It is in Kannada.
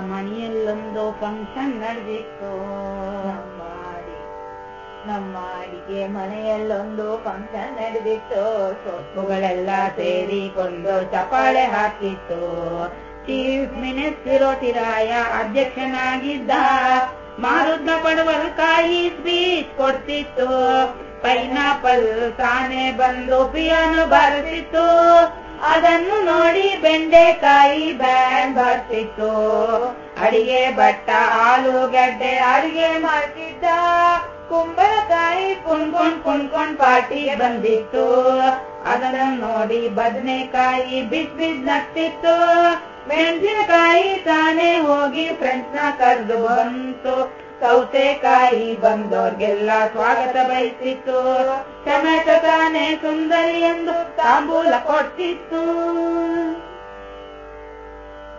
ಮನೆಯಲ್ಲೊಂದು ಫಂಕ್ಷನ್ ನಡೆದಿತ್ತು. ನಮ್ಮ ಅಡಿ- ನಮ್ಮ ಅಡಿಗೆ ಮನೆಯಲ್ಲೊಂದು ಫಂಕ್ಷನ್ ನಡೆದಿತ್ತು. ಸೊಪ್ಪುಗಳೆಲ್ಲ ಸೇರಿಕೊಂಡು ಚಪಾಳೆ ಹಾಕಿತ್ತು. ಚೀಫ್ ಮಿನಿಸ್ಟರ್ ತಿರಾಯ ಅಧ್ಯಕ್ಷನಾಗಿದ್ದ ಮಾರುದ್ದ ಪಡವಲಕಾಯಿ ಸ್ಪೀಚ್ ಕೊಡ್ತಿತ್ತು. ಪೈನಾಪಲ್ ತಾನೇ ಬಂದು ಪಿಯಾನೋ ಬಾರಿಸಿತ್ತು. ಅದನ್ನು ನೋಡಿ ಬೆಂಡೆಕಾಯಿ ಬ್ಯಾಂಡ್ ಬರ್ತಿತ್ತು. ಅಡಿಗೆ ಭಟ್ಟ ಆಲೂಗಡ್ಡೆ ಅಡಿಗೆ ಮಾಡ್ತಿದ್ದ. ಕುಂಬಳಕಾಯಿ ಕುಣ್ಕೊಂಡ್ ಕುಣ್ಕೊಂಡ್ ಪಾರ್ಟಿ ಬಂದಿತ್ತು. ಅದನ್ನು ನೋಡಿ ಬದನೆಕಾಯಿ ಬಿಸ್ ಬಿಸ್ ನಗ್ತಿತ್ತು. ಮೆಣಸಿನಕಾಯಿ ತಾನೇ ಹೋಗಿ ಫ್ರೆಂಡ್ಸ್ನ ಕರೆದು ಬಂತು. ಸೌತೆಕಾಯಿ ಬಂದೋರ್ಗೆಲ್ಲ ಸ್ವಾಗತ ಬಯಸಿತ್ತು ಟೊಮೆಟೊ ತಾನೇ ಸುಂದರಿ ಎಂದು ತಾಂಬೂಲ ಕೊಡ್ತಿತ್ತು.